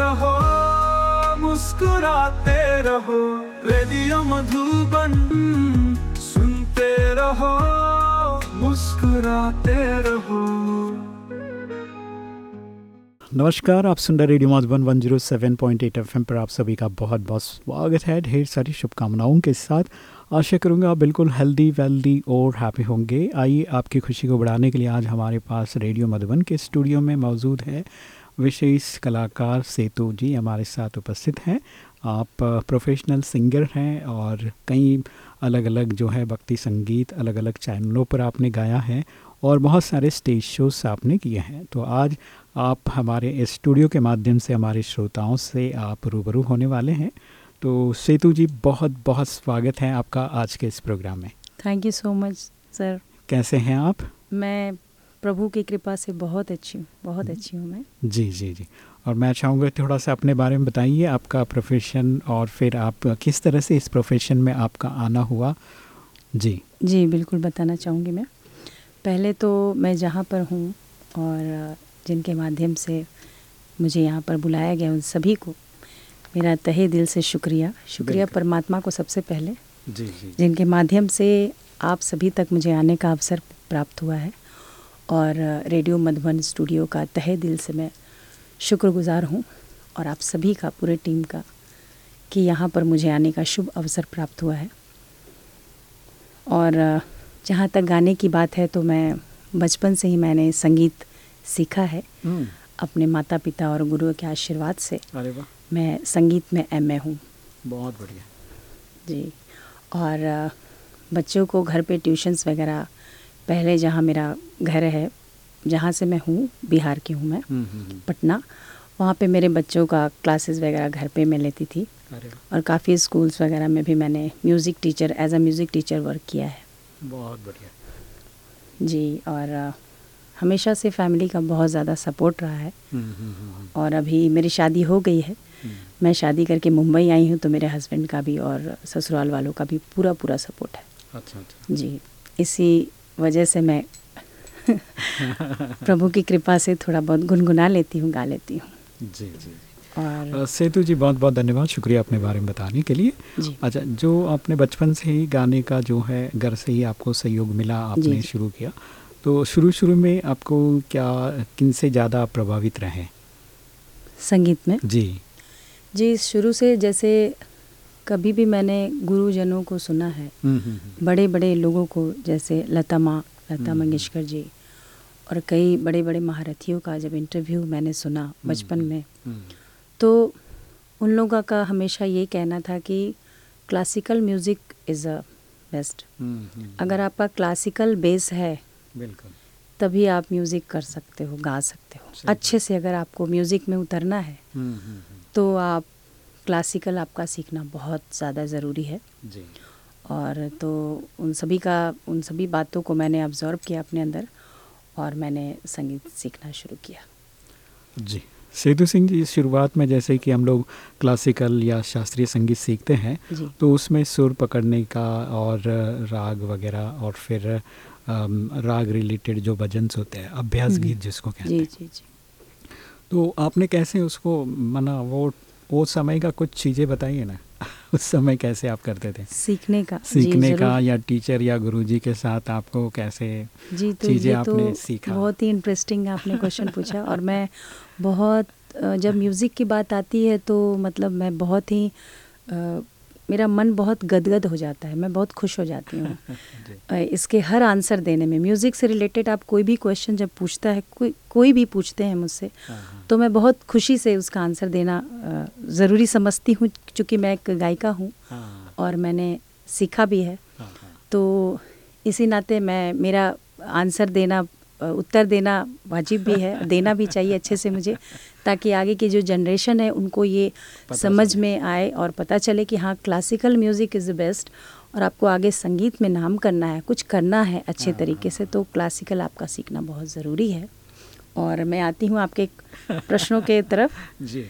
रहो, मुस्कुराते रहो, रेडियो मधुबन सुनते रहो, मुस्कुराते रहो। नमस्कार, आप सुन रहे रेडियो मधुबन 107.8 एफएम पर आप सभी का बहुत बहुत स्वागत है। ढेर सारी शुभकामनाओं के साथ आशा करूँगा आप बिल्कुल हेल्दी वेल्दी और हैप्पी होंगे। आइए आपकी खुशी को बढ़ाने के लिए आज हमारे पास रेडियो मधुबन के स्टूडियो में मौजूद है विशेष कलाकार सेतु जी हमारे साथ उपस्थित हैं। आप प्रोफेशनल सिंगर हैं और कई अलग अलग जो है भक्ति संगीत अलग अलग चैनलों पर आपने गाया है और बहुत सारे स्टेज शोज़ आपने किए हैं। तो आज आप हमारे इस स्टूडियो के माध्यम से हमारे श्रोताओं से आप रूबरू होने वाले हैं। तो सेतु जी बहुत बहुत स्वागत है आपका आज के इस प्रोग्राम में। Thank you so much sir कैसे हैं आप? मैं प्रभु की कृपा से बहुत अच्छी हूँ बहुत अच्छी हूँ मैं। जी जी जी। और मैं चाहूँगा थोड़ा सा अपने बारे में बताइए आपका प्रोफेशन और फिर आप किस तरह से इस प्रोफेशन में आपका आना हुआ? जी। जी बिल्कुल बताना चाहूँगी मैं। पहले तो मैं जहाँ पर हूँ और जिनके माध्यम से मुझे यहाँ पर बुलाया गया उन सभी को मेरा तहे दिल से शुक्रिया। शुक्रिया परमात्मा को सबसे पहले। जी जी। जिनके माध्यम से आप सभी तक मुझे आने का अवसर प्राप्त हुआ है। और रेडियो मधुबन स्टूडियो का तहे दिल से मैं शुक्रगुजार हूँ और आप सभी का पूरे टीम का कि यहाँ पर मुझे आने का शुभ अवसर प्राप्त हुआ है। और जहाँ तक गाने की बात है तो मैं बचपन से ही मैंने संगीत सीखा है। हम्म, अपने माता पिता और गुरुओं के आशीर्वाद से अरे मैं संगीत में एम ए हूँ। बहुत बढ़िया। जी। और बच्चों को घर पे ट्यूशन्स वगैरह पहले जहाँ मेरा घर है जहाँ से मैं हूँ बिहार की हूँ मैं हम्म, हम्म, हम्म, पटना वहाँ पे मेरे बच्चों का क्लासेस वगैरह घर पे मैं लेती थी। और काफ़ी स्कूल्स वगैरह में भी मैंने music teacher as a music teacher work किया है। बहुत बढ़िया। जी और हमेशा से फैमिली का बहुत ज़्यादा सपोर्ट रहा है। और अभी मेरी शादी हो गई है। मैं शादी करके मुंबई आई हूँ तो मेरे हस्बैंड का भी और ससुराल वालों का भी पूरा पूरा सपोर्ट है। अच्छा अच्छा। जी इसी वजह से मैं प्रभु की कृपा से थोड़ा बहुत गुनगुना लेती हूँ गा लेती हूँ। जी जी। और सेतु जी बहुत बहुत धन्यवाद। शुक्रिया अपने बारे में बताने के लिए। अच्छा जो आपने बचपन से ही गाने का जो है घर से ही आपको सहयोग मिला आपने शुरू किया तो शुरू शुरू में आपको क्या किन से ज़्यादा प्रभावित रहे? संगीत में? जी। जी शुरू से जैसे कभी भी मैंने गुरुजनों को सुना है। हम्म, हम्म, हम्म, बड़े बड़े लोगों को जैसे लता माँ लता। मंगेशकर जी और कई बड़े बड़े महारथियों का जब इंटरव्यू मैंने सुना बचपन में। तो उन लोगों का हमेशा ये कहना था कि classical music is a best अगर आपका क्लासिकल बेस है बिल्कुल। तभी आप म्यूज़िक कर सकते हो गा सकते हो। अच्छे से अगर आपको म्यूज़िक में उतरना है तो आप क्लासिकल आपका सीखना बहुत ज़्यादा ज़रूरी है। जी। और तो उन सभी का उन सभी बातों को मैंने ऑब्ज़र्व किया अपने अंदर और मैंने संगीत सीखना शुरू किया। जी। सेतु सिंह जी शुरुआत में जैसे कि हम लोग क्लासिकल या शास्त्रीय संगीत सीखते हैं तो उसमें सुर पकड़ने का और राग वगैरह और फिर राग रिलेटेड जो भजन्स होते हैं अभ्यास हम्म। गीत जिसको कहते हैं। जी जी जी। तो आपने कैसे उसको मना वो वो समय का कुछ चीज़ें बताइए ना। उस समय कैसे आप करते थे? सीखने का। जी, सीखने का या टीचर या गुरुजी के साथ आपको कैसे जी तो चीज़ें आपने तो सीखा? बहुत ही इंटरेस्टिंग आपने क्वेश्चन पूछा और मैं बहुत जब म्यूज़िक की बात आती है तो मतलब मैं बहुत ही मेरा मन बहुत गदगद हो जाता है मैं बहुत खुश हो जाती हूँ। इसके हर आंसर देने में म्यूज़िक से रिलेटेड आप कोई भी क्वेश्चन जब पूछता है कोई कोई भी पूछते हैं मुझसे हाँ, हाँ। तो मैं बहुत खुशी से उसका आंसर देना ज़रूरी समझती हूँ क्योंकि मैं एक गायिका हूँ हाँ, और मैंने सीखा भी हाँ। तो इसी नाते मैं मेरा आंसर देना उत्तर देना वाजिब भी है देना भी चाहिए अच्छे से मुझे। ताकि आगे की जो जनरेशन है उनको ये समझ में आए और पता चले कि हाँ classical music is the best और आपको आगे संगीत में नाम करना है कुछ करना है अच्छे हाँ, तरीके। से तो क्लासिकल आपका सीखना बहुत ज़रूरी है। और मैं आती हूँ आपके प्रश्नों के तरफ़। जी।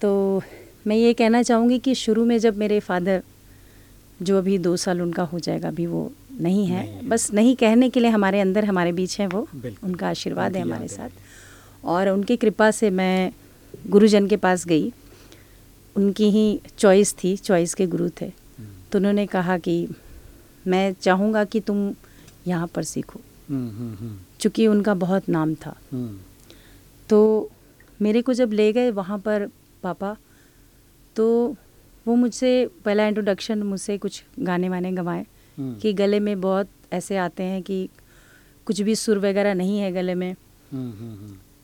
तो मैं ये कहना चाहूँगी कि शुरू में जब मेरे फादर जो अभी दो साल उनका हो जाएगा अभी वो नहीं है। नहीं। बस नहीं कहने के लिए हमारे अंदर हमारे बीच हैं वो। उनका आशीर्वाद है हमारे साथ। और उनकी कृपा से मैं गुरुजन के पास गई। उनकी ही चॉइस थी चॉइस के गुरु थे। हम्म। तो उन्होंने कहा कि मैं चाहूँगा कि तुम यहाँ पर सीखो। हम्म, हम्म, चूँकि उनका बहुत नाम था। तो मेरे को जब ले गए वहाँ पर पापा तो वो मुझसे पहला इंट्रोडक्शन मुझसे कुछ गाने वाने गवाए। कि गले में बहुत ऐसे आते हैं कि कुछ भी सुर वगैरह नहीं है गले में।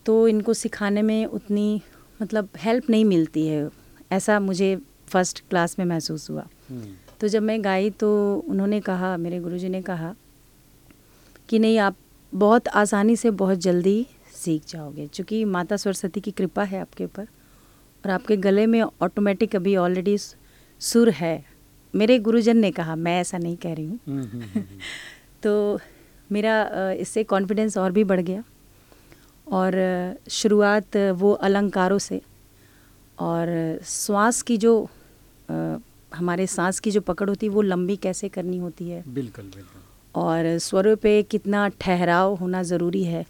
तो इनको सिखाने में उतनी मतलब हेल्प नहीं मिलती है। ऐसा मुझे फ़र्स्ट क्लास में महसूस हुआ। तो जब मैं गाई तो उन्होंने कहा मेरे गुरुजी ने कहा कि नहीं आप बहुत आसानी से बहुत जल्दी सीख जाओगे क्योंकि माता सरस्वती की कृपा है आपके ऊपर और आपके गले में ऑटोमेटिक अभी ऑलरेडी सुर है। मेरे गुरुजन ने कहा मैं ऐसा नहीं कह रही हूँ। हम्म, हम्म, हम्म, तो मेरा इससे कॉन्फिडेंस और भी बढ़ गया। और शुरुआत वो अलंकारों से। और श्वास की जो आ, हमारे सांस की जो पकड़ होती है वो लंबी कैसे करनी होती है? बिल्कुल बिल्कुल। और स्वरों पे कितना ठहराव होना ज़रूरी है।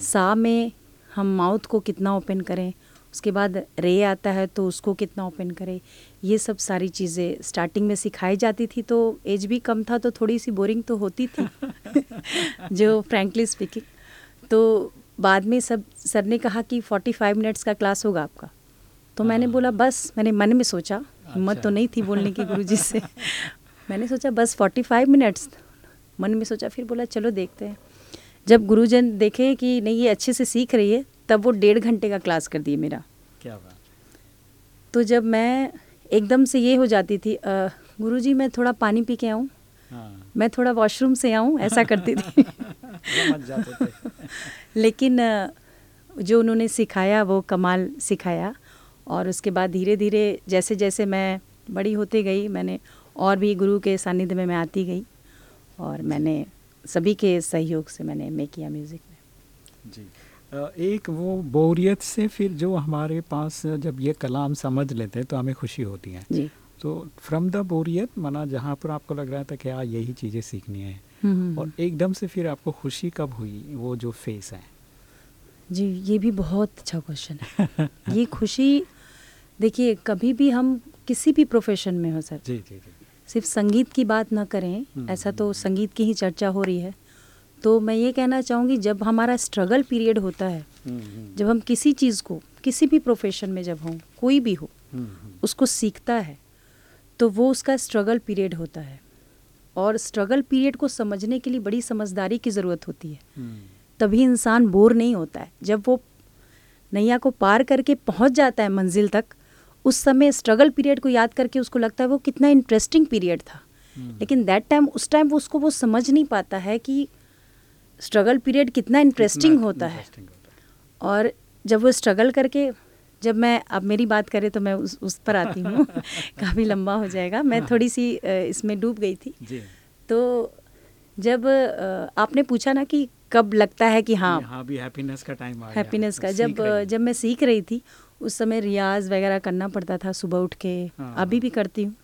सा में हम माउथ को कितना ओपन करें उसके बाद रे आता है तो उसको कितना ओपन करें ये सब सारी चीज़ें स्टार्टिंग में सिखाई जाती थी तो एज भी कम था तो थोड़ी सी बोरिंग तो होती थी जो फ्रेंकली स्पीकिंग। तो बाद में सब सर ने कहा कि 45 मिनट्स का क्लास होगा आपका। तो मैंने हाँ। बोला बस। मैंने मन में सोचा हिम्मत तो अच्छा। तो नहीं थी बोलने की गुरुजी से। मैंने सोचा बस 45 मिनट्स मन में सोचा फिर बोला चलो देखते हैं। जब गुरुजन देखे कि नहीं ये अच्छे से सीख रही है तब वो डेढ़ घंटे का क्लास कर दिए मेरा। क्या बात। तो जब मैं एकदम से ये हो जाती थी गुरु जी मैं थोड़ा पानी पी के आऊँ? हाँ। मैं थोड़ा वॉशरूम से आऊँ ऐसा करती थी। लेकिन जो उन्होंने सिखाया वो कमाल सिखाया और उसके बाद धीरे धीरे जैसे जैसे मैं बड़ी होती गई मैंने और भी गुरु के सानिध्य में मैं आती गई और मैंने सभी के सहयोग से मैंने एम किया म्यूज़िक में। जी। एक वो बोरियत से फिर जो हमारे पास जब ये कलाम समझ लेते हैं तो हमें खुशी होती है। जी। तो फ्रॉम द बोरियत माना जहाँ पर आपको लग रहा था कि यार यही चीज़ें सीखनी है। हम्म, हम्म, और हम्म। एकदम से फिर आपको खुशी कब हुई वो जो फेस है? जी ये भी बहुत अच्छा क्वेश्चन है। ये खुशी देखिए कभी भी हम किसी भी प्रोफेशन में हो सर जी जी जी। सिर्फ़ संगीत की बात ना करें ऐसा तो संगीत की ही चर्चा हो रही है। तो मैं ये कहना चाहूँगी जब हमारा स्ट्रगल पीरियड होता है हम्म, हम्म। जब हम किसी चीज़ को किसी भी प्रोफेशन में जब हों कोई भी हो हम्म, उसको सीखता है तो वो उसका स्ट्रगल पीरियड होता है। और स्ट्रगल पीरियड को समझने के लिए बड़ी समझदारी की ज़रूरत होती है। तभी इंसान बोर नहीं होता है। जब वो नैया को पार करके पहुँच जाता है मंजिल तक उस समय स्ट्रगल पीरियड को याद करके उसको लगता है वो कितना इंटरेस्टिंग पीरियड था। लेकिन दैट टाइम उस टाइम वो उसको वो समझ नहीं पाता है कि स्ट्रगल पीरियड कितना इंटरेस्टिंग होता है। और जब वो स्ट्रगल करके जब मैं अब मेरी बात करें तो मैं उस उस पर आती हूँ। काफ़ी लंबा हो जाएगा। मैं हाँ। थोड़ी सी इसमें डूब गई थी। तो जब आपने पूछा ना कि कब लगता है कि हाँ हाँ भी हैप्पीनेस का टाइम आ हैप्पीनेस का जब जब मैं सीख रही थी उस समय रियाज वगैरह करना पड़ता था सुबह उठ के। हाँ, अभी हाँ। भी करती हूँ।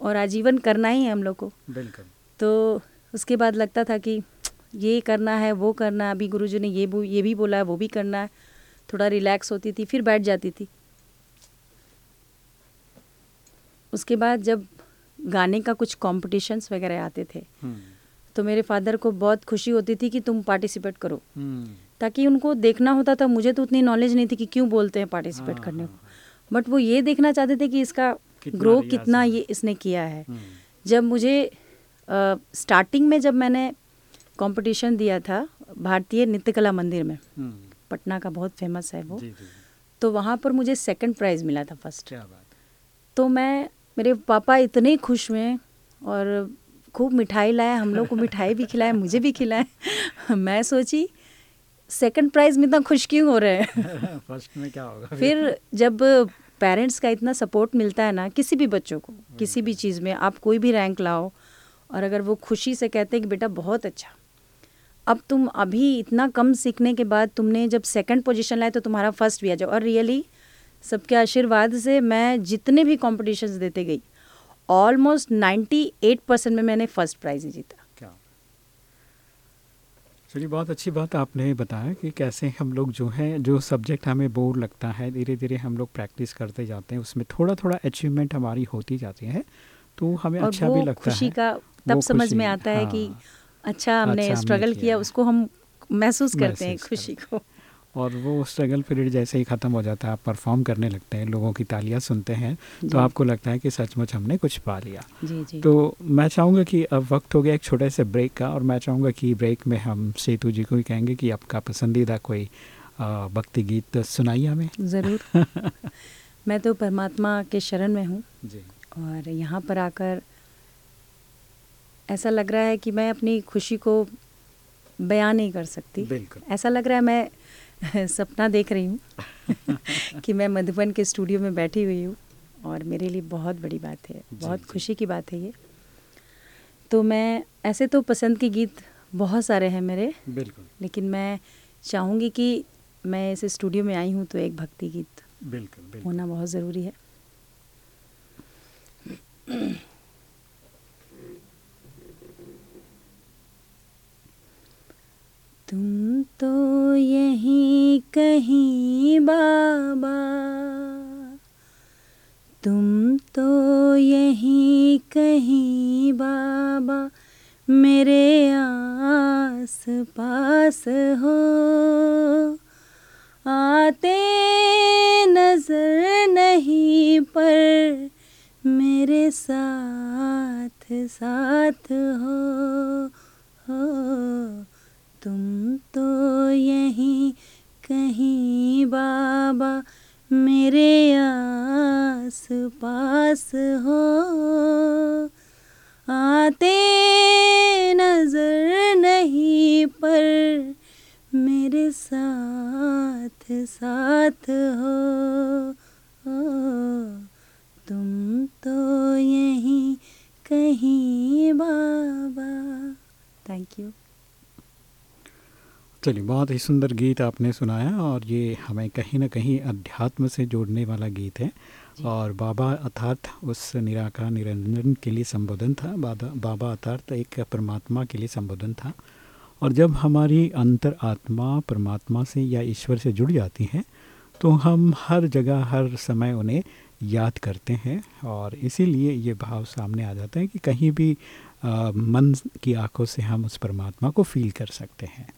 और आजीवन करना ही है हम लोग को। बिल्कुल। तो उसके बाद लगता था कि ये करना है वो करना है। अभी गुरु ने ये ये भी बोला है वो भी करना है। थोड़ा रिलैक्स होती थी फिर बैठ जाती थी उसके बाद जब गाने का कुछ कॉम्पिटिशन्स वगैरह आते थे हम्म। तो मेरे फादर को बहुत खुशी होती थी कि तुम पार्टिसिपेट करो हम्म। ताकि उनको देखना होता था मुझे तो उतनी नॉलेज नहीं थी कि क्यों बोलते हैं पार्टिसिपेट हाँ, करने हाँ, को बट हाँ। वो ये देखना चाहते थे कि इसका ग्रो कितना ये इसने किया है हम्म। जब मुझे स्टार्टिंग में जब मैंने कंपटीशन दिया था भारतीय नृत्य कला मंदिर में। पटना का बहुत फ़ेमस है वो। जी, जी, तो वहाँ पर मुझे सेकंड प्राइज़ मिला था फ़र्स्ट क्या बात तो मैं मेरे पापा इतने खुश हुए और खूब मिठाई लाए हम लोग को मिठाई भी खिलाए मुझे भी खिलाए मैं सोची सेकंड प्राइज में इतना खुश क्यों हो रहे हैं? फ़र्स्ट में क्या होगा फिर? जब पेरेंट्स का इतना सपोर्ट मिलता है ना किसी भी बच्चों को किसी भी चीज़ में आप कोई भी रैंक लाओ और अगर वो खुशी से कहते हैं कि बेटा बहुत अच्छा। अब तुम अभी इतना कम सीखने के बाद तुमने जब सेकंड पोजीशन लाए तो तुम्हारा फ़र्स्ट भी आ जाओ। और रियली सबके आशीर्वाद से मैं जितने भी कॉम्पिटिशन्स देते गई ऑलमोस्ट नाइन्टी एट परसेंट में मैंने फ़र्स्ट प्राइज़ ही जीता। क्या? चलिए बहुत अच्छी बात आपने बताया कि कैसे हम लोग जो है जो सब्जेक्ट हमें बोर लगता है धीरे धीरे हम लोग प्रैक्टिस करते जाते हैं उसमें थोड़ा थोड़ा अचीवमेंट हमारी होती जाती है तो हमें अच्छा भी लगता खुशी है। का तब समझ में आता है कि हाँ, अच्छा हमने अच्छा स्ट्रगल किया। किया उसको हम महसूस करते हैं खुशी को। और वो स्ट्रगल पीरियड जैसे ही ख़त्म हो जाता है आप परफॉर्म करने लगते हैं लोगों की तालियाँ सुनते हैं तो आपको लगता है कि सचमुच हमने कुछ पा लिया। जी जी। तो मैं चाहूँगा कि अब वक्त हो गया एक छोटे से ब्रेक का और मैं चाहूँगा कि ब्रेक में हम सेतु जी को ही कहेंगे कि आपका पसंदीदा कोई भक्ति गीत सुनाइए हमें। ज़रूर। मैं तो परमात्मा के शरण में हूँ। जी। और यहाँ पर आकर ऐसा लग रहा है कि मैं अपनी खुशी को बयान नहीं कर सकती। बिल्कुल। ऐसा लग रहा है मैं सपना देख रही हूँ कि मैं मधुबन के स्टूडियो में बैठी हुई हूँ और मेरे लिए बहुत बड़ी बात है बहुत खुशी की बात है ये। तो मैं ऐसे तो पसंद के गीत बहुत सारे हैं मेरे बिल्कुल। लेकिन मैं चाहूँगी कि मैं इस स्टूडियो में आई हूँ तो एक भक्ति गीत बिल्कुल बिल्कुल। होना बहुत ज़रूरी है। तुम तो यहीं कहीं बाबा। तुम तो यहीं कहीं बाबा। मेरे आस पास हो। आते नज़र नहीं पर मेरे साथ साथ हो। मेरे चलिए बहुत ही सुंदर गीत आपने सुनाया और ये हमें कहीं ना कहीं अध्यात्म से जोड़ने वाला गीत है और बाबा अर्थात उस निराकार निरंजन के लिए संबोधन था बाबा अर्थात एक परमात्मा के लिए संबोधन था और जब हमारी अंतर आत्मा परमात्मा से या ईश्वर से जुड़ जाती है तो हम हर जगह हर समय उन्हें याद करते हैं और इसीलिए ये भाव सामने आ जाता है कि कहीं भी आ, मन की आँखों से हम उस परमात्मा को फील कर सकते हैं।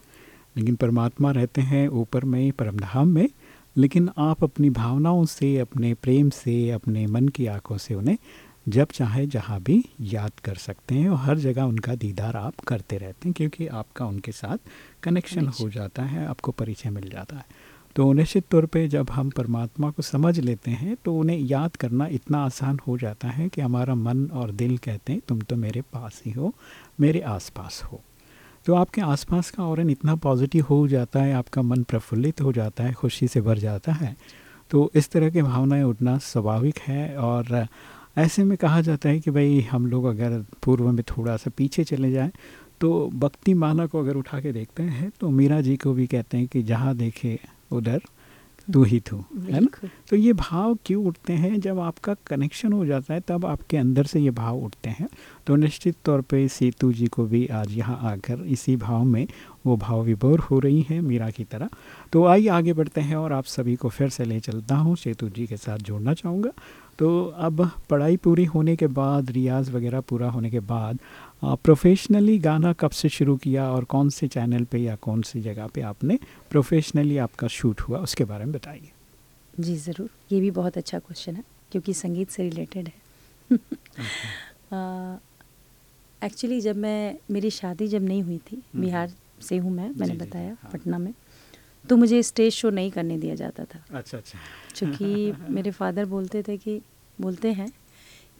लेकिन परमात्मा रहते हैं ऊपर में परमधाम में लेकिन आप अपनी भावनाओं से अपने प्रेम से अपने मन की आँखों से उन्हें जब चाहे जहाँ भी याद कर सकते हैं और हर जगह उनका दीदार आप करते रहते हैं क्योंकि आपका उनके साथ कनेक्शन हो जाता है आपको परिचय मिल जाता है। तो निश्चित तौर पे जब हम परमात्मा को समझ लेते हैं तो उन्हें याद करना इतना आसान हो जाता है कि हमारा मन और दिल कहते हैं तुम तो मेरे पास ही हो मेरे आसपास हो। तो आपके आसपास का और इतना पॉजिटिव हो जाता है, आपका मन प्रफुल्लित हो जाता है, खुशी से भर जाता है तो इस तरह की भावनाएँ उठना स्वाभाविक है और ऐसे में कहा जाता है कि भाई हम लोग अगर पूर्व में थोड़ा सा पीछे चले जाएँ तो भक्ति माना को अगर उठा के देखते हैं तो मीरा जी को भी कहते हैं कि जहाँ देखे उधर। तू ही तू है ना? तो ये भाव क्यों उठते हैं? जब आपका कनेक्शन हो जाता है तब आपके अंदर से ये भाव उठते हैं। तो निश्चित तौर पे सेतु जी को भी आज यहाँ आकर इसी भाव में वो भाव विभोर हो रही हैं मीरा की तरह। तो आइए आगे बढ़ते हैं और आप सभी को फिर से ले चलता हूँ सेतु जी के साथ जोड़ना चाहूँगा। तो अब पढ़ाई पूरी होने के बाद रियाज वगैरह पूरा होने के बाद प्रोफेशनली गाना कब से शुरू किया और कौन से चैनल पे या कौन सी जगह पे आपने प्रोफेशनली आपका शूट हुआ उसके बारे में बताइए। जी ज़रूर। ये भी बहुत अच्छा क्वेश्चन है क्योंकि संगीत से रिलेटेड है। एक्चुअली जब मैं मेरी शादी जब नहीं हुई थी हम्म। बिहार से हूँ मैं मैंने जी, बताया हाँ। पटना में तो मुझे स्टेज शो नहीं करने दिया जाता था। अच्छा अच्छा। क्योंकि मेरे फादर बोलते थे कि बोलते हैं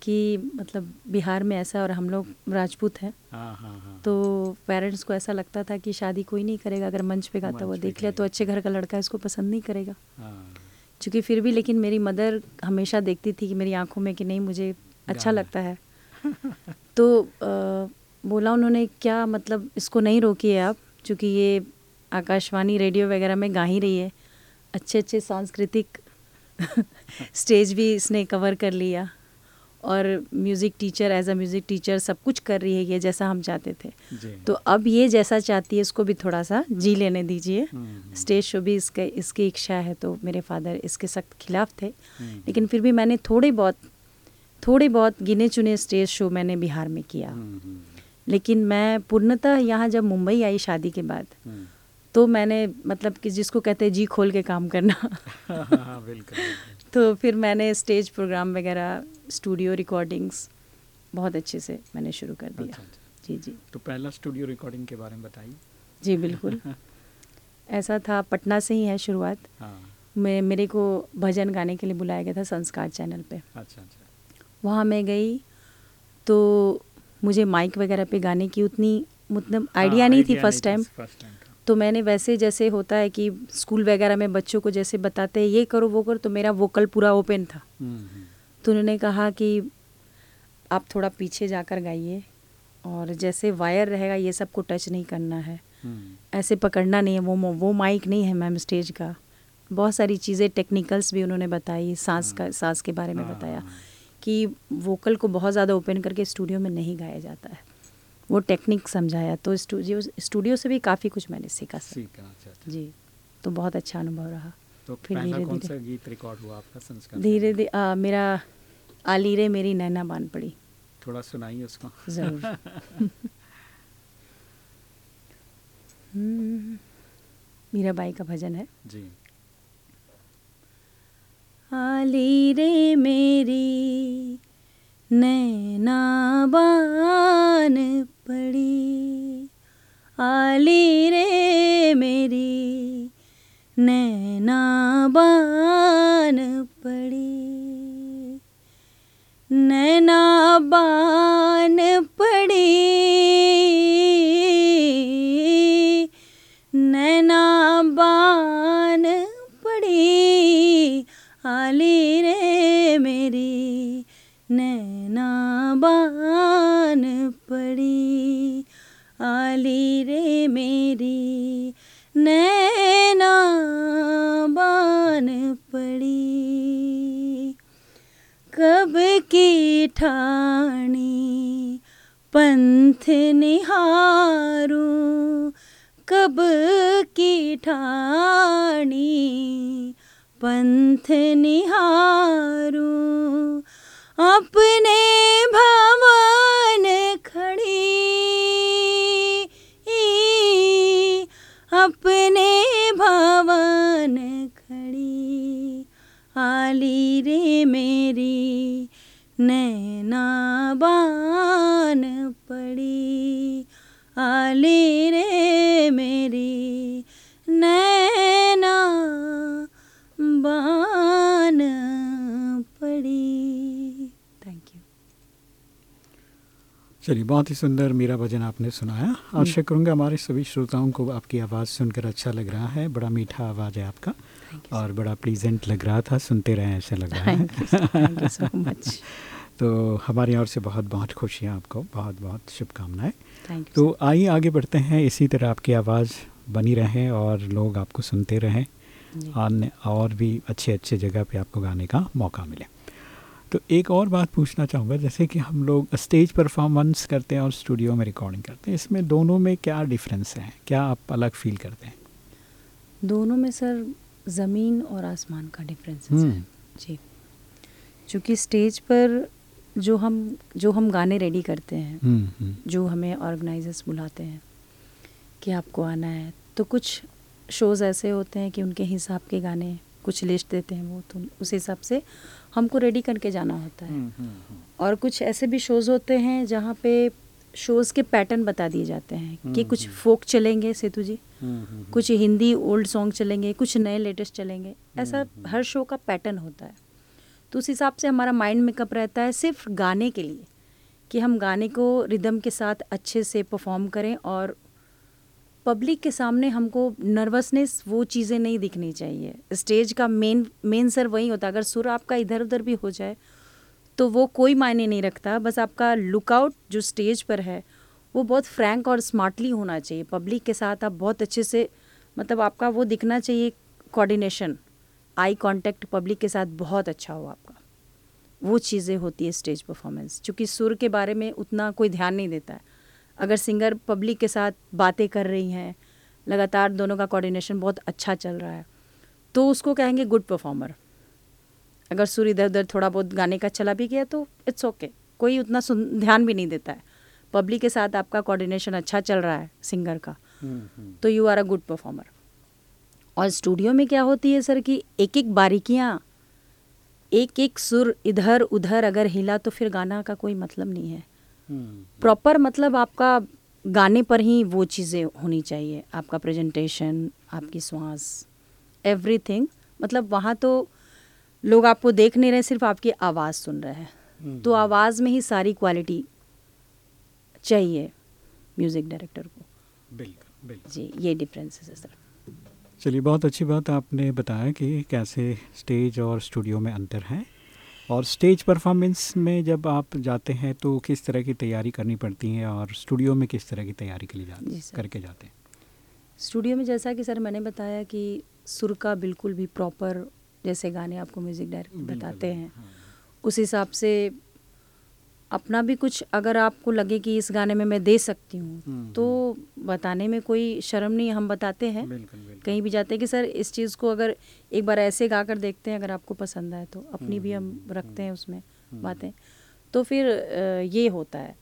कि मतलब बिहार में ऐसा और हम लोग राजपूत हैं। हाँ हाँ हाँ। तो पेरेंट्स को ऐसा लगता था कि शादी कोई नहीं करेगा अगर मंच पे गाता हुआ देख लिया तो अच्छे घर का लड़का इसको पसंद नहीं करेगा। क्योंकि फिर भी लेकिन मेरी मदर हमेशा देखती थी कि मेरी आँखों में कि नहीं मुझे अच्छा लगता है। तो अ, बोला उन्होंने क्या मतलब इसको नहीं रोकिए आप? चूँकि ये आकाशवाणी रेडियो वगैरह में गा ही रही है। अच्छे अच्छे सांस्कृतिक स्टेज भी इसने कवर कर लिया। और music teacher as a music teacher सब कुछ कर रही है ये जैसा हम चाहते थे। तो अब ये जैसा चाहती है इसको भी थोड़ा सा जी लेने दीजिए। हम्म, स्टेज शो भी इसके इसकी इच्छा है तो मेरे फादर इसके सख्त खिलाफ थे। हम्म, लेकिन फिर भी मैंने थोड़े बहुत थोड़े बहुत गिने चुने स्टेज शो मैंने बिहार में किया। हम्म, हम्म, लेकिन मैं पूर्णतः यहाँ जब मुंबई आई शादी के बाद हम्म। तो मैंने मतलब कि जिसको कहते हैं जी खोल के काम करना। हाँ, हाँ, हाँ, बिल्कुल। तो फिर मैंने स्टेज प्रोग्राम वगैरह स्टूडियो रिकॉर्डिंग्स बहुत अच्छे से मैंने शुरू कर दिया। अच्छा, अच्छा। जी जी। तो पहला स्टूडियो रिकॉर्डिंग के बारे में बताइए। जी बिल्कुल। ऐसा था पटना से ही है शुरुआत। हाँ। मैं मेरे को भजन गाने के लिए बुलाया गया था संस्कार चैनल पे। अच्छा अच्छा। वहाँ मैं गई तो मुझे माइक वगैरह पे गाने की उतनी मतलब आइडिया हाँ, नहीं थी फ़र्स्ट टाइम। First time. का तो मैंने वैसे जैसे होता है कि स्कूल वगैरह में बच्चों को जैसे बताते हैं ये करो वो करो तो मेरा वोकल पूरा ओपन था। हम्म, हम्म, तो उन्होंने कहा कि आप थोड़ा पीछे जाकर गाइए और जैसे वायर रहेगा ये सबको टच नहीं करना है। हम्म, ऐसे पकड़ना नहीं है वो वो माइक नहीं है मैम स्टेज का। बहुत सारी चीज़ें टेक्निकल्स भी उन्होंने बताई सांस का सांस के बारे में बताया हाँ। कि वोकल को बहुत ज़्यादा ओपन करके स्टूडियो में नहीं गाया जाता है। वो टेक्निक समझाया। तो स्टूडियो स्टूडियो से भी काफ़ी कुछ मैंने सीखा सर। सीखा अच्छा अच्छा। जी तो बहुत अच्छा अनुभव रहा। तो फिर धीरे धीरे- गीत रिकॉर्ड हुआ आपका संस्कार धीरे धीरे मेरा आली रे मेरी नैना बान पड़ी। थोड़ा सुनाइए उसको। ज़रूर। हम्म, मीराबाई का भजन है। जी। आली रे मेरी नैना बान पड़ी। आली रे मेरी नैना बान पड़ी। नैना बान पड़ी। नैना बान पड़ी। आली रे मेरी नैना बान पड़ी। कब की ठाणी, पंथ निहारूं। कब की ठाणी, पंथ निहारूं। अपने भवन खड़ी। अपने भवन खड़ी। आली रे मेरी नैना बान पड़ी। आली रे मेरी नैना बान पड़ी थैंक यू चलिए बहुत ही सुंदर मेरा भजन आपने सुनाया। आशा करूँगा हमारे सभी श्रोताओं को आपकी आवाज़ सुनकर अच्छा लग रहा है। बड़ा मीठा आवाज़ है आपका और बड़ा प्लीजेंट लग रहा था सुनते रहे ऐसा लग रहा है। तो हमारी ओर से बहुत बहुत खुशियाँ आपको बहुत बहुत शुभकामनाएँ तो आइए आगे बढ़ते हैं इसी तरह आपकी आवाज़ बनी रहे और लोग आपको सुनते रहें। और और भी अच्छे अच्छे जगह पे आपको गाने का मौका मिले। तो एक और बात पूछना चाहूँगा जैसे कि हम लोग स्टेज परफॉर्मेंस करते हैं और स्टूडियो में रिकॉर्डिंग करते हैं इसमें दोनों में क्या डिफरेंस है? क्या आप अलग फील करते हैं? दोनों में सर ज़मीन और आसमान का डिफरेंस है हम्म। जी। चूँकि स्टेज पर जो हम जो हम गाने रेडी करते हैं हम्म, हम्म, जो हमें ऑर्गेनाइजर्स बुलाते हैं कि आपको आना है तो कुछ शोज़ ऐसे होते हैं कि उनके हिसाब के गाने कुछ लिस्ट देते हैं वो तो उस हिसाब से हमको रेडी करके जाना होता है। हम्म, हम्म, हम्म, और कुछ ऐसे भी शोज़ होते हैं जहाँ पे शोज़ के पैटर्न बता दिए जाते हैं कि कुछ। फोक चलेंगे सेतु जी। कुछ हिंदी ओल्ड सॉन्ग चलेंगे कुछ नए लेटेस्ट चलेंगे। ऐसा। हर शो का पैटर्न होता है। तो उस हिसाब से हमारा माइंड मेकअप रहता है सिर्फ़ गाने के लिए कि हम गाने को रिदम के साथ अच्छे से परफॉर्म करें और पब्लिक के सामने हमको नर्वसनेस वो चीज़ें नहीं दिखनी चाहिए। स्टेज का मेन मेन सर वही होता है। अगर सुर आपका इधर उधर भी हो जाए तो वो कोई मायने नहीं रखता। बस आपका लुकआउट जो स्टेज पर है, वो बहुत फ्रैंक और स्मार्टली होना चाहिए। पब्लिक के साथ आप बहुत अच्छे से मतलब आपका वो दिखना चाहिए कोऑर्डिनेशन आई कांटेक्ट पब्लिक के साथ बहुत अच्छा हो आपका। वो चीज़ें होती है स्टेज परफॉर्मेंस क्योंकि सुर के बारे में उतना कोई ध्यान नहीं देता है। अगर सिंगर पब्लिक के साथ बातें कर रही हैं लगातार दोनों का कोऑर्डिनेशन बहुत अच्छा चल रहा है तो उसको कहेंगे गुड परफॉर्मर अगर सुर इधर उधर थोड़ा बहुत गाने का चला भी गया तो इट्स ओके okay. कोई उतना सुन ध्यान भी नहीं देता है पब्लिक के साथ आपका कोऑर्डिनेशन अच्छा चल रहा है सिंगर का। तो you are a good performer और स्टूडियो में क्या होती है सर कि एक एक बारीकियाँ एक एक सुर इधर उधर अगर हिला तो फिर गाना का कोई मतलब नहीं है प्रॉपर हम्म। मतलब आपका गाने पर ही वो चीज़ें होनी चाहिए। आपका प्रेजेंटेशन आपकी श्वास एवरीथिंग मतलब वहाँ तो लोग आपको देख नहीं रहे सिर्फ़ आपकी आवाज़ सुन रहे हैं। हम्म। तो आवाज़ में ही सारी क्वालिटी चाहिए म्यूज़िक डायरेक्टर को। बिल्कुल बिल्कुल। जी ये डिफरेंस है सर चलिए बहुत अच्छी बात आपने बताया कि कैसे स्टेज और स्टूडियो में अंतर है। और स्टेज परफॉर्मेंस में जब आप जाते हैं तो किस तरह की तैयारी करनी पड़ती है और स्टूडियो में किस तरह की तैयारी के लिए जाते करके जाते हैं स्टूडियो में जैसा कि सर मैंने बताया कि सुर का बिल्कुल भी प्रॉपर जैसे गाने आपको म्यूज़िक डायरेक्टर बताते हैं हाँ। उस हिसाब से अपना भी कुछ अगर आपको लगे कि इस गाने में मैं दे सकती हूँ हम्म, तो हम्म। बताने में कोई शर्म नहीं हम बताते हैं। बिल्कुल, बिल्कुल। कहीं भी जाते हैं कि सर इस चीज़ को अगर एक बार ऐसे गा कर देखते हैं अगर आपको पसंद आए तो अपनी भी हम हम्म, रखते हैं उसमें बातें। तो फिर ये होता है।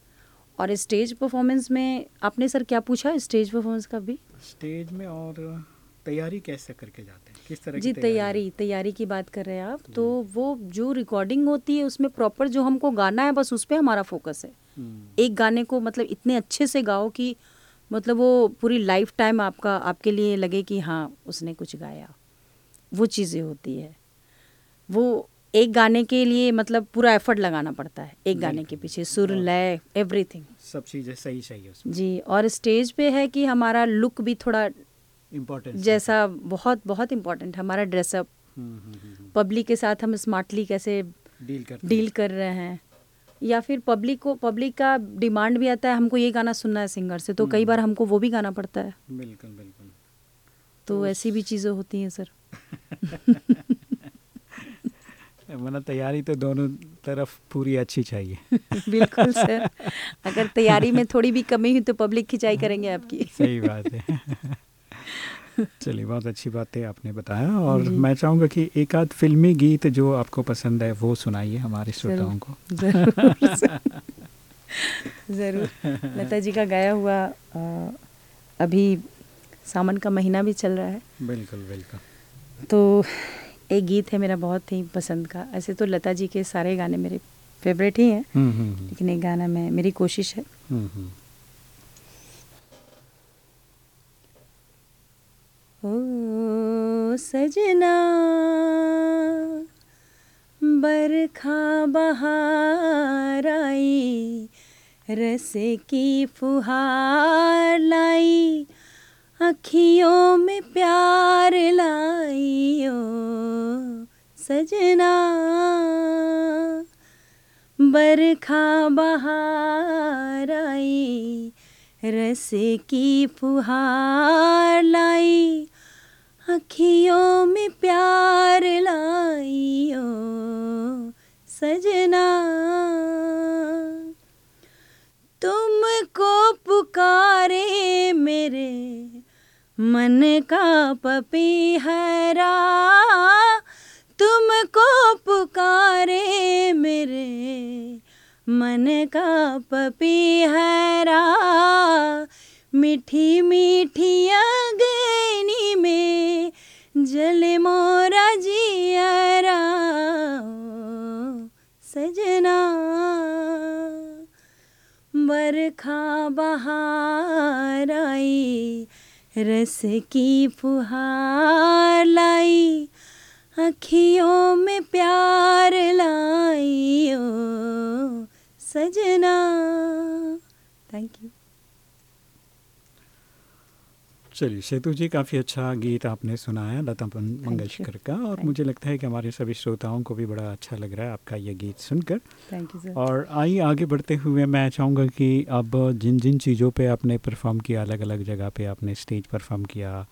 और स्टेज परफॉर्मेंस में आपने सर क्या पूछा स्टेज परफॉर्मेंस का भी? स्टेज में और तैयारी कैसे करके जाते हैं? किस तरह जी तैयारी तैयारी की बात कर रहे हैं आप तो वो जो रिकॉर्डिंग होती है उसमें प्रॉपर जो हमको गाना है बस उस पर हमारा फोकस है। हम्म। एक गाने को मतलब इतने अच्छे से गाओ कि मतलब वो पूरी लाइफ टाइम आपका आपके लिए लगे कि हाँ उसने कुछ गाया। वो चीज़ें होती है। वो एक गाने के लिए मतलब पूरा एफर्ट लगाना पड़ता है एक गाने के पीछे सुर लय एवरीथिंग सब चीज़ें सही चाहिए उसमें। जी और स्टेज पे है कि हमारा लुक भी थोड़ा इम्पोर्टेंट जैसा बहुत बहुत इम्पोर्टेंट हमारा ड्रेसअप हम्म, हम्म, हम्म, पब्लिक के साथ हम स्मार्टली कैसे डील कर डील कर रहे हैं। या फिर पब्लिक को पब्लिक का डिमांड भी आता है हमको ये गाना सुनना है सिंगर से तो कई बार हमको वो भी गाना पड़ता है। बिल्कुल बिल्कुल। तो, ऐसी भी चीज़ें होती हैं सर मतलब तैयारी तो दोनों तरफ़ पूरी अच्छी चाहिए। बिल्कुल सर अगर तैयारी में थोड़ी भी कमी हुई तो पब्लिक खिंचाई करेंगे आपकी। सही बात है। चलिए बहुत अच्छी बात है आपने बताया और मैं चाहूँगा कि एक आध फिल्मी गीत जो आपको पसंद है वो सुनाइए हमारे श्रोताओं को। ज़रूर लता जी का गाया हुआ आ, अभी सावन का महीना भी चल रहा है। बिल्कुल बिल्कुल। तो एक गीत है मेरा बहुत ही पसंद का। ऐसे तो लता जी के सारे गाने मेरे फेवरेट ही हैं हम्म, हम्म, हम्म। लेकिन एक गाना मैं मेरी कोशिश है। ओ सजना, बरखा बहार आई, रस की फुहार लाई, अखियों में प्यार लाई, ओ सजना, बरखा बहार आई रस की फुहार लाई अखियों में प्यार लाइयो सजना। तुमको पुकारे मेरे मन का पपीहरा, तुमको पुकारे मेरे मन का पपीहरा, मीठी मीठी अगनी में जल मोरा जियरा। सजना, बरखा बहार आई, रस की फुहार लाई, अखियों में प्यार ला सजना। थैंक यू चलिए सेतु जी काफ़ी अच्छा गीत आपने सुनाया लता मंगेशकर का और मुझे लगता है कि हमारे सभी श्रोताओं को भी बड़ा अच्छा लग रहा है आपका ये गीत सुनकर। थैंक यू और आइए आगे बढ़ते हुए मैं चाहूँगा कि अब जिन जिन चीज़ों पे आपने परफॉर्म किया अलग अलग जगह पे आपने स्टेज परफॉर्म किया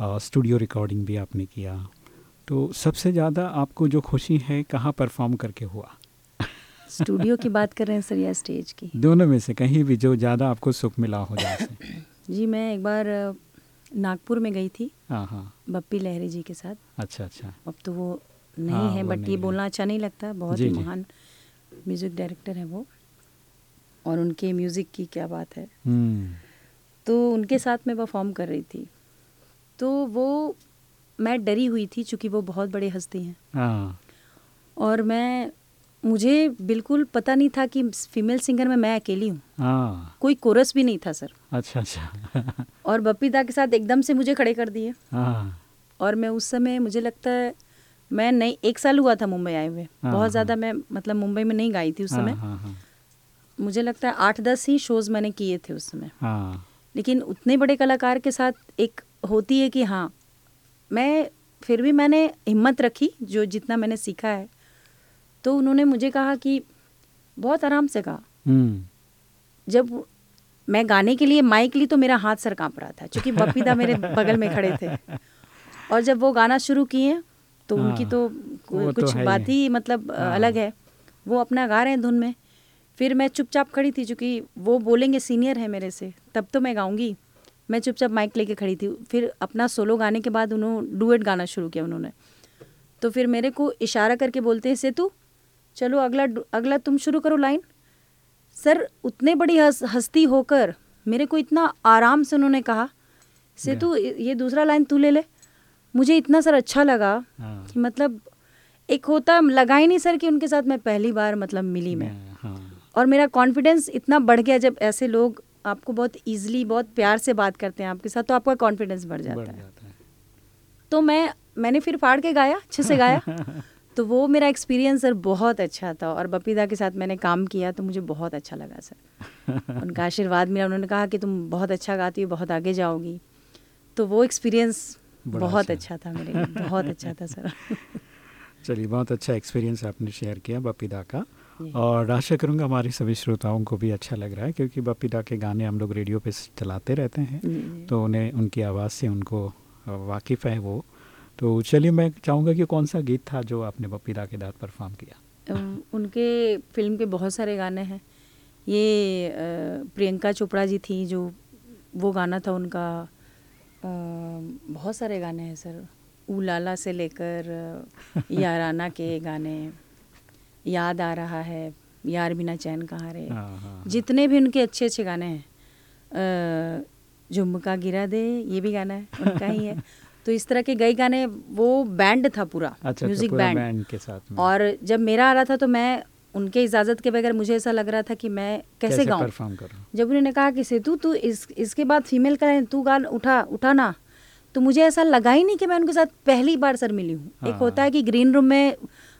स्टूडियो रिकॉर्डिंग भी आपने किया तो सबसे ज़्यादा आपको जो खुशी है कहाँ परफॉर्म करके हुआ? स्टूडियो की बात कर रहे हैं सर या स्टेज की। दोनों में से कहीं भी जो ज़्यादा आपको सुख मिला हो जैसे जी मैं एक बार नागपुर में गई थी। हाँ हाँ। बप्पी लहरी जी के साथ। अच्छा अच्छा। अब तो वो नहीं हाँ, है बट ये बोलना अच्छा नहीं लगता। बहुत ही महान म्यूज़िक डायरेक्टर है वो। और उनके म्यूज़िक की क्या बात है। हम्म। तो उनके साथ मैं परफॉर्म कर रही थी। तो वो मैं डरी हुई थी क्योंकि वो बहुत बड़े हस्ती हैं। हाँ। और मैं मुझे बिल्कुल पता नहीं था कि फीमेल सिंगर में मैं अकेली हूँ। हाँ। कोई कोरस भी नहीं था सर अच्छा अच्छा। और बप्पी दा के साथ एकदम से मुझे खड़े कर दिए। हाँ। और मैं उस समय मुझे लगता है मैं नहीं एक साल हुआ था मुंबई आए हुए। हाँ, बहुत। ज़्यादा मैं मतलब मुंबई में नहीं गाई थी उस समय। मुझे लगता है आठ दस ही शोज़ मैंने किए थे उस समय। लेकिन उतने बड़े कलाकार के साथ एक होती है कि हाँ मैं फिर भी मैंने हिम्मत रखी जो जितना मैंने सीखा है। तो उन्होंने मुझे कहा कि बहुत आराम से कहा हम्म। जब मैं गाने के लिए माइक ली तो मेरा हाथ सर काँप रहा था क्योंकि बपीदा मेरे बगल में खड़े थे। और जब वो गाना शुरू किए तो हाँ, उनकी तो तो कुछ बात ही मतलब अ, हाँ। अलग है। वो अपना गा रहे हैं धुन में। फिर मैं चुपचाप खड़ी थी क्योंकि वो बोलेंगे सीनियर है मेरे से तब तो मैं गाऊँगी। मैं चुपचाप माइक लेके खड़ी थी। फिर अपना सोलो गाने के बाद उन्होंने डुएट गाना शुरू किया उन्होंने। तो फिर मेरे को इशारा करके बोलते हैं सेतु चलो अगला अगला तुम शुरू करो लाइन। सर उतने बड़ी हस, हस्ती होकर मेरे को इतना आराम से उन्होंने कहा। से तू ये दूसरा लाइन तू ले ले। मुझे इतना सर अच्छा लगा हाँ। कि मतलब एक होता लगा ही नहीं सर कि उनके साथ मैं पहली बार मतलब मिली मैं। हाँ। और मेरा कॉन्फिडेंस इतना बढ़ गया जब ऐसे लोग आपको बहुत ईजिली बहुत प्यार से बात करते हैं आपके साथ तो आपका कॉन्फिडेंस बढ़ जाता बढ़ है। जाता है। तो मैं मैंने फिर फाड़ के गाया अच्छे से गाया। तो वो मेरा एक्सपीरियंस सर बहुत अच्छा था और बपीदा के साथ मैंने काम किया तो मुझे बहुत अच्छा लगा सर। उनका आशीर्वाद मिला उन्होंने कहा कि तुम बहुत अच्छा गाती हो बहुत आगे जाओगी। तो वो एक्सपीरियंस बहुत अच्छा। अच्छा था मेरे लिए बहुत अच्छा था सर। चलिए बहुत अच्छा एक्सपीरियंस आपने शेयर किया बपीदा का। और आशा करूँगा हमारे सभी श्रोताओं को भी अच्छा लग रहा है क्योंकि बपीदा के गाने हम लोग रेडियो पे चलाते रहते हैं। तो उन्हें उनकी आवाज़ से उनको वाकिफ़ है वो। तो चलिए मैं चाहूँगा कि कौन सा गीत था जो आपने के साथ परफॉर्म किया? उनके फ़िल्म के बहुत सारे गाने हैं। ये प्रियंका चोपड़ा जी थी जो वो गाना था उनका। बहुत सारे गाने हैं सर। उलाला से लेकर याराना के गाने। याद आ रहा है यार बिना चैन कहाँ रे। हाँ हाँ हाँ। जितने भी उनके अच्छे अच्छे गाने हैं। झुमका गिरा दे ये भी गाना है उनका ही है। तो इस तरह के कई गाने वो बैंड था पूरा अच्छा म्यूज़िक बैंड बैंड के साथ में। और जब मेरा आ रहा था तो मैं उनके इजाज़त के बगैर मुझे ऐसा लग रहा था कि मैं कैसे गाऊं। परफॉर्म जब उन्होंने कहा कि सेतु तू इस इसके बाद फीमेल का है, तू गान उठा उठा ना। तो मुझे ऐसा लगा ही नहीं कि मैं उनके साथ पहली बार सर मिली हूँ। एक हाँ। होता है कि ग्रीन रूम में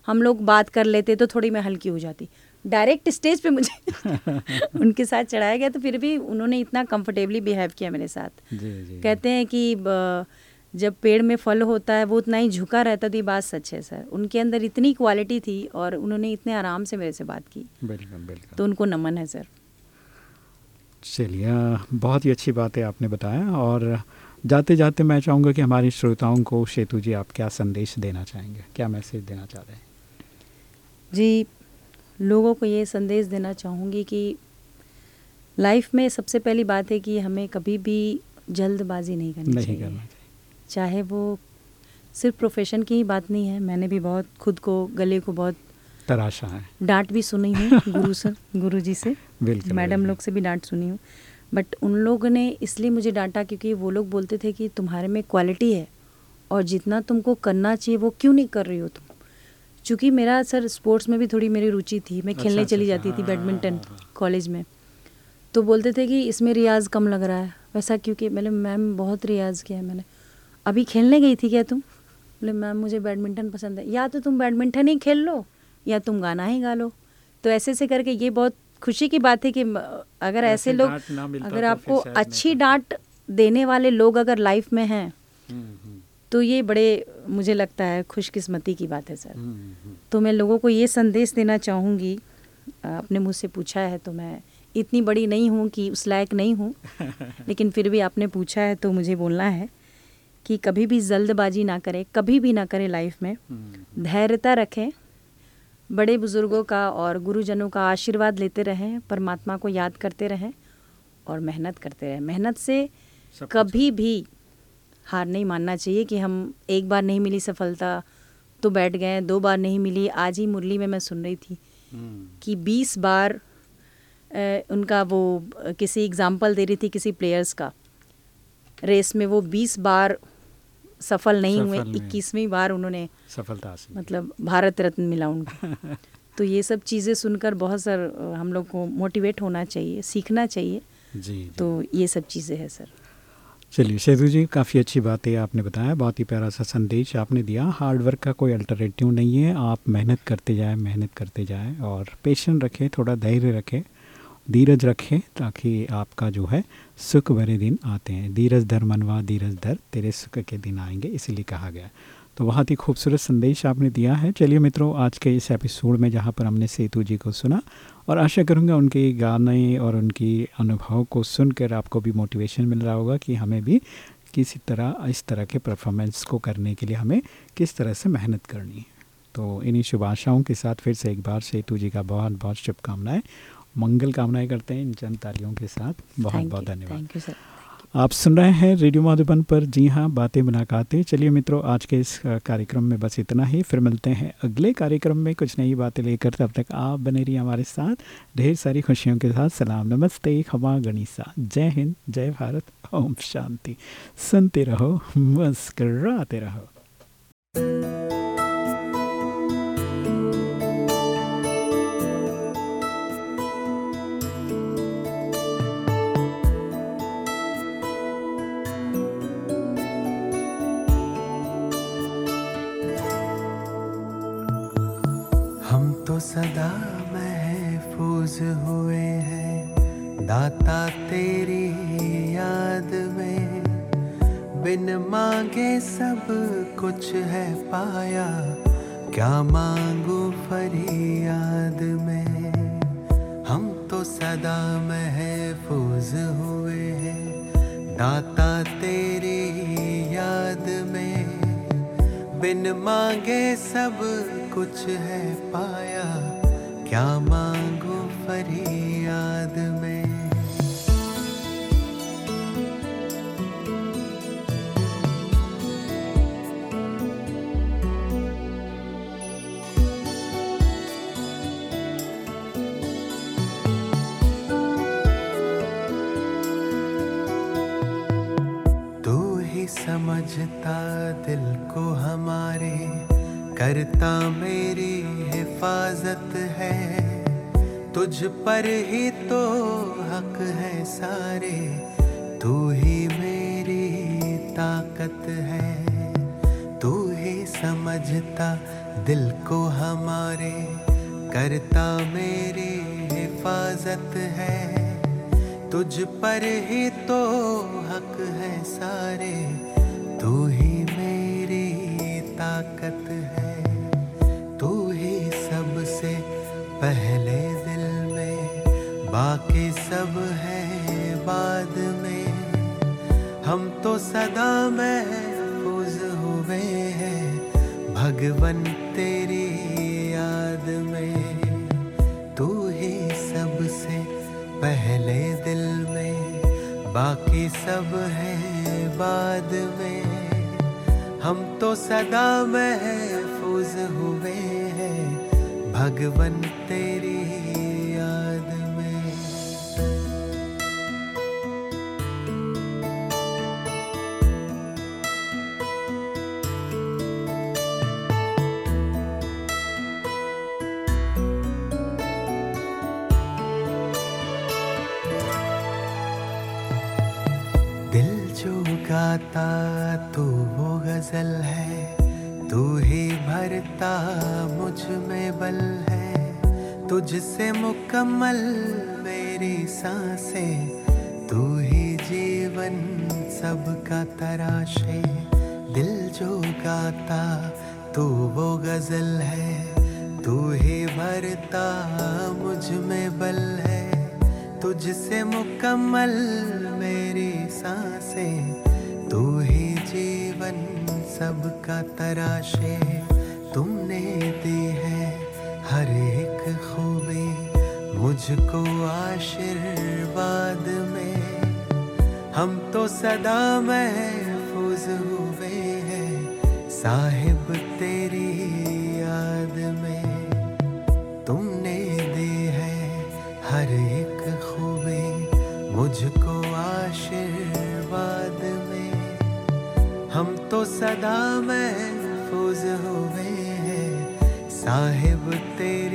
हम लोग बात कर लेते तो थोड़ी मैं हल्की हो जाती। डायरेक्ट स्टेज पे मुझे उनके साथ चढ़ाया गया तो फिर भी उन्होंने इतना कंफर्टेबली बिहेव किया मेरे साथ। जी जी। कहते हैं कि जब पेड़ में फल होता है वो उतना ही झुका रहता तो ये बात सच है सर। उनके अंदर इतनी क्वालिटी थी और उन्होंने इतने आराम से मेरे से बात की। बिल्कुल बिल्कुल। तो उनको नमन है सर। चलिए बहुत ही अच्छी बात है आपने बताया और जाते जाते मैं चाहूँगा कि हमारे श्रोताओं को शेतु जी आप क्या संदेश देना चाहेंगे? क्या मैसेज देना चाह रहे हैं? जी लोगों को ये संदेश देना चाहूँगी कि लाइफ में सबसे पहली बात है कि हमें कभी भी जल्दबाजी नहीं करनी नहीं चाहिए। करना चाहिए। चाहे वो सिर्फ़ प्रोफेशन की ही बात नहीं है मैंने भी बहुत खुद को गले को बहुत तराशा है। डांट भी सुनी हूँ गुरु सर गुरु जी से। बिल्कुल मैडम लोग से भी डांट सुनी हूँ। बट उन लोगों ने इसलिए मुझे डांटा क्योंकि वो लोग बोलते थे कि तुम्हारे में क्वालिटी है और जितना तुमको करना चाहिए वो क्यों नहीं कर रही हो तुम? चूँकि मेरा सर स्पोर्ट्स में भी थोड़ी मेरी रुचि थी मैं अच्छा, खेलने अच्छा, चली अच्छा, जाती थी हाँ, बैडमिंटन हाँ, हाँ। कॉलेज में। तो बोलते थे कि इसमें रियाज कम लग रहा है। वैसा क्योंकि मैंने मैम बहुत रियाज किया है मैंने। अभी खेलने गई थी क्या तुम? बोले मैम मुझे बैडमिंटन पसंद है। या तो तुम बैडमिंटन ही खेल लो या तुम गाना ही गा लो। तो ऐसे ऐसे करके ये बहुत खुशी की बात है कि अगर ऐसे लोग अगर तो आपको अच्छी डांट देने वाले लोग अगर लाइफ में हैं हम्म, हम्म। तो ये बड़े मुझे लगता है खुशकिस्मती की बात है सर। हम्म, तो मैं लोगों को ये संदेश देना चाहूँगी आपने मुझसे पूछा है तो मैं इतनी बड़ी नहीं हूँ कि उस लायक नहीं हूँ लेकिन फिर भी आपने पूछा है तो मुझे बोलना है। कि कभी भी जल्दबाजी ना करें कभी भी ना करें लाइफ में। धैर्यता रखें। बड़े बुज़ुर्गों का और गुरुजनों का आशीर्वाद लेते रहें परमात्मा को याद करते रहें और मेहनत करते रहें। मेहनत से कभी भी हार नहीं मानना चाहिए कि हम एक बार नहीं मिली सफलता तो बैठ गए दो बार नहीं मिली। आज ही मुरली में मैं सुन रही थी हम्म। कि बीस बार ए, उनका वो किसी एग्ज़ाम्पल दे रही थी किसी प्लेयर्स का। रेस में वो बीस बार सफल नहीं सफल हुए इक्कीसवीं बार उन्होंने सफलता मतलब भारत रत्न मिला उनको। तो ये सब चीज़ें सुनकर बहुत सर हम लोग को मोटिवेट होना चाहिए सीखना चाहिए। जी, जी। तो ये सब चीज़ें हैं सर। चलिए सेतु जी काफ़ी अच्छी बात है आपने बताया बहुत ही प्यारा सा संदेश आपने दिया। हार्ड वर्क का कोई अल्टरनेटिव नहीं है आप मेहनत करते जाएँ मेहनत करते जाएँ और पेशेंट रखें थोड़ा धैर्य रखें धीरज रखें ताकि आपका जो है सुख भरे दिन आते हैं। धीरज धर मनवा धीरज धर तेरे सुख के दिन आएँगे, इसीलिए कहा गया। तो बहुत ही खूबसूरत संदेश आपने दिया है। चलिए मित्रों, आज के इस एपिसोड में जहाँ पर हमने सेतु जी को सुना और आशा करूँगा उनके गाने और उनकी अनुभव को सुनकर आपको भी मोटिवेशन मिल रहा होगा कि हमें भी किसी तरह, इस तरह के परफॉर्मेंस को करने के लिए हमें किस तरह से मेहनत करनी है। तो इन्हीं शुभ आशाओं के साथ फिर से एक बार सेतु जी का बहुत बहुत शुभकामनाएँ मंगल कामनाएँ करते हैं इन चंद तालियों के साथ। बहुत बहुत धन्यवाद। आप सुन रहे हैं रेडियो माधुबन पर। जी हाँ बातें मुलाकातें। चलिए मित्रों आज के इस कार्यक्रम में बस इतना ही। फिर मिलते हैं अगले कार्यक्रम में कुछ नई बातें लेकर। तब तक आप बने रहिए हमारे साथ। ढेर सारी खुशियों के साथ। सलाम नमस्ते खमा गणिसा। जय हिंद जय भारत। ओम शांति। सुनते रहो मुस्कराते रहो। महफूज हुए हैं। दाता तेरी याद में। बिन मांगे सब कुछ है पाया। क्या मांगू फरियाद में? हम तो सदा महफूज हुए हैं। दाता तेरी याद में। बिन मांगे सब कुछ है पाया। क्या मांगो फरियाद में। समझता दिल को हमारे करता मेरी हिफाजत है। तुझ पर ही तो हक है सारे। तू ही मेरी ताकत है। तू ही समझता दिल को हमारे। करता मेरी हिफाजत है। तुझ पर ही तो हक है सारे। तू ही मेरी ताकत है। सब है बाद में। हम तो सदा महफूज हुए हैं, भगवन तेरी याद में। तू ही सबसे पहले दिल में, बाकी सब है बाद में। हम तो सदा महफूज हुए हैं, भगवन तेरी गाता तो वो गज़ल है, तू ही भरता मुझमें बल है। तुझसे मुकम्मल मेरी साँसें, तू ही जीवन सबका तराशे। दिल जो गाता तू वो गज़ल है, तू ही भरता मुझमें बल है। तुझसे मुकम्मल मेरी साँसें तू जीवन सबका तराशे तुमने दी है हर एक खूबी। मुझको आशीर्वाद में। हम तो सदा महफूज हुए हैं। साहिब तेरी तो सदा महफूज हुए हैं। साहिब तेरी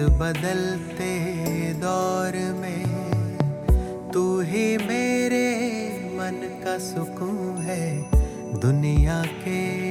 बदलते दौर में तू ही मेरे मन का सुकून है दुनिया के